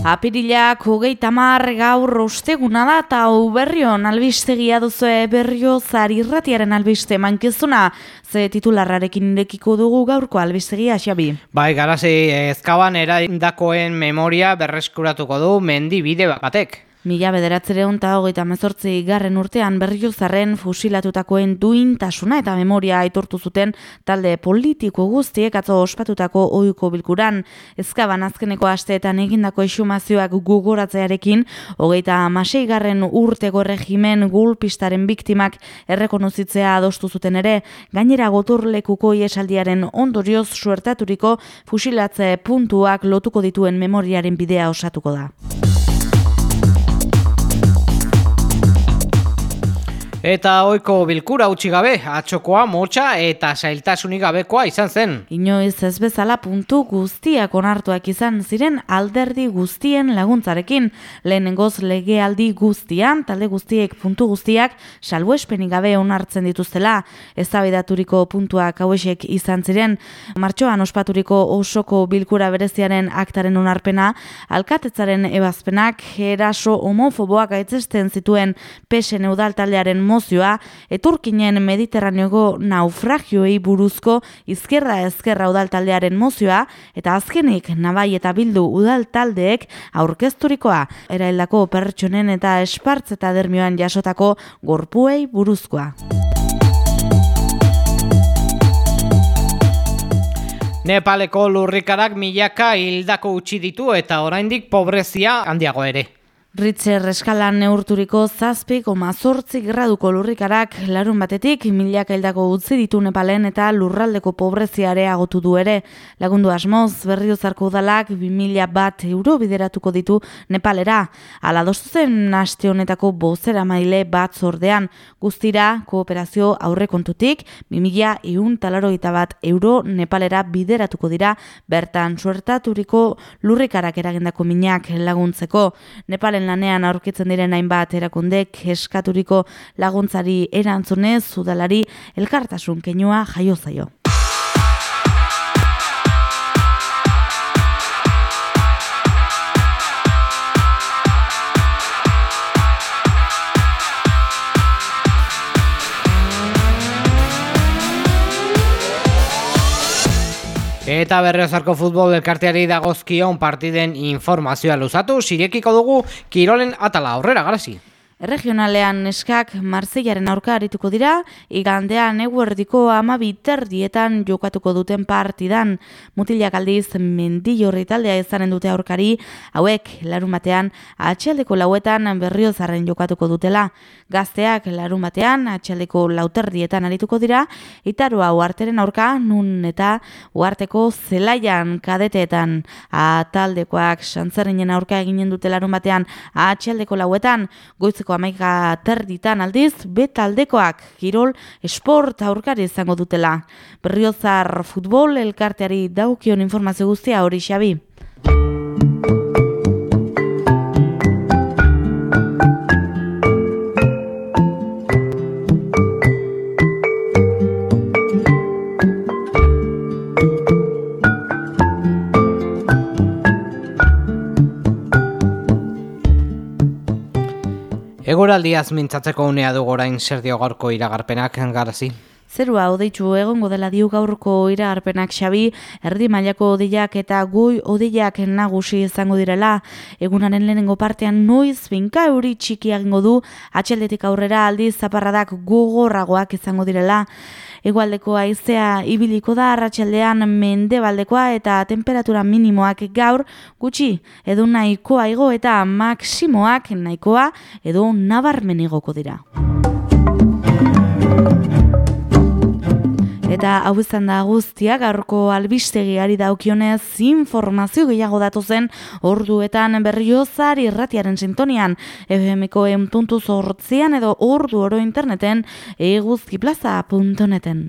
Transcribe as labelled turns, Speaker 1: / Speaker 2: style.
Speaker 1: Apirilak hogei tamar gaur osteguna da eta berrion albistegia duzue berrio irratiaren albiste mankezuna ze titularrarekin irekiko dugu gaurko albistegia xabi.
Speaker 2: Bai, garazi ezkaban eraindakoen memoria berreskuratuko du mendi bide batek.
Speaker 1: Mila bederatzere honta hogeita mezortzi garren urtean berriozarren fusilatutakoen duintasuna eta memoria aitortu zuten talde politiko guztiek atzo ospatutako oiko bilkuran. Ezkaban azkeneko asteetan egindako esumazioak gugoratzearekin, hogeita amasei garren urteko regimen gulpistaren biktimak errekonozitzea adostu zuten ere, gainera gotorlekuko iesaldiaren ondorioz suertaturiko fusilatze puntuak lotuko dituen memoriaren bidea osatuko da.
Speaker 2: Eta oiko bilkura utzi gabe, atxokoa, motxa eta sailtasunik gabekoa izan zen.
Speaker 1: Inoiz ez bezala puntu guztiak onartuak izan ziren alderdi guztien laguntzarekin. Lehenengoz legealdi guztian, talde guztiek puntu guztiak salbuespenik gabe onartzen dituztela. Ezabidaturiko puntuak hauesek izan ziren. Martxoan ospaturiko osoko bilkura bereziaren aktaren onarpena, alkatetzaren ebazpenak, eraso homofoboak aitzesten zituen pesen eudal mozioa, eturkinen mediterraneoko naufragioei buruzko izkerra ezkerra udaltaldearen mozioa, eta azkenik nabai eta bildu udaltaldeek aurkezturikoa, eraildako pertsonen eta espartz eta dermioan jasotako gorpuei buruzkoa.
Speaker 2: Nepaleko lurrikarak milaka hildako utzi ditu eta oraindik pobrezia handiago ere.
Speaker 1: Ritzer eskalan neurturiko zazpi koma zortzi graduko lurrikarak larun batetik milaka hildako utzi ditu Nepalen eta lurraldeko pobreziare agotu du ere. Lagundu asmoz, berriozarko udalak 2000 bat euro bideratuko ditu Nepalera. Ala zen naste honetako bozera maile bat zordean. Guztira, kooperazio aurrekontutik 2000 eun talaro bat euro Nepalera bideratuko dira bertan suertaturiko lurrikarak eragindako minak laguntzeko. Nepalen lanean aurkitzen diren hainbat erakundek eskaturiko laguntzari erantzunez udalari elkartasun keinua jaio zaio.
Speaker 2: Eta berriozarko futbol elkarteari dagozkion partiden informazioa luzatu, sirekiko dugu Kirolen atala aurrera, garazi.
Speaker 1: Regionalean neskak Marseillaren aurka arituko dira, igandean eguerdiko ama biterdietan jokatuko duten partidan. Mutilak aldiz mendillorri taldea izanen dute aurkari, hauek larun batean atxaldeko lauetan berriozaren jokatuko dutela. Gazteak larun batean atxaldeko lauterdietan arituko dira, itaroa uarteren aurka nun eta uarteko zelaian kadeteetan ataldekoak santzerrinen aurka eginen dute larun batean atxaldeko lauetan goizeko amaika terditan aldiz, betaldekoak kirol esport aurkari izango dutela. Berriozar futbol elkarteari daukion informazio guztia hori xabi.
Speaker 2: Egoraldiaz mintzatzeko unea du gorain zer dio gaurko iragarpenak garazi.
Speaker 1: Zerua odeitu egongo dela diu gaurko iragarpenak xabi, erdi mailako odeiak eta goi odeiak nagusi izango direla. Egunaren lehenengo partean noiz binka euri txiki du, atxaldetik aurrera aldiz zaparradak gogorragoak izango direla. Egualdeko aizea ibiliko da arratsaldean mendebaldekoa eta temperatura minimoak gaur gutxi edo nahikoa igo eta maksimoak nahikoa edo nabarmen igoko dira. Eta hau izan da guztia, gaurko albistegiari daukionez informazio gehiago datu zen orduetan berriozar irratiaren sintonian FMko enpuntu zortzian edo ordu oro interneten eguzkiplaza.neten.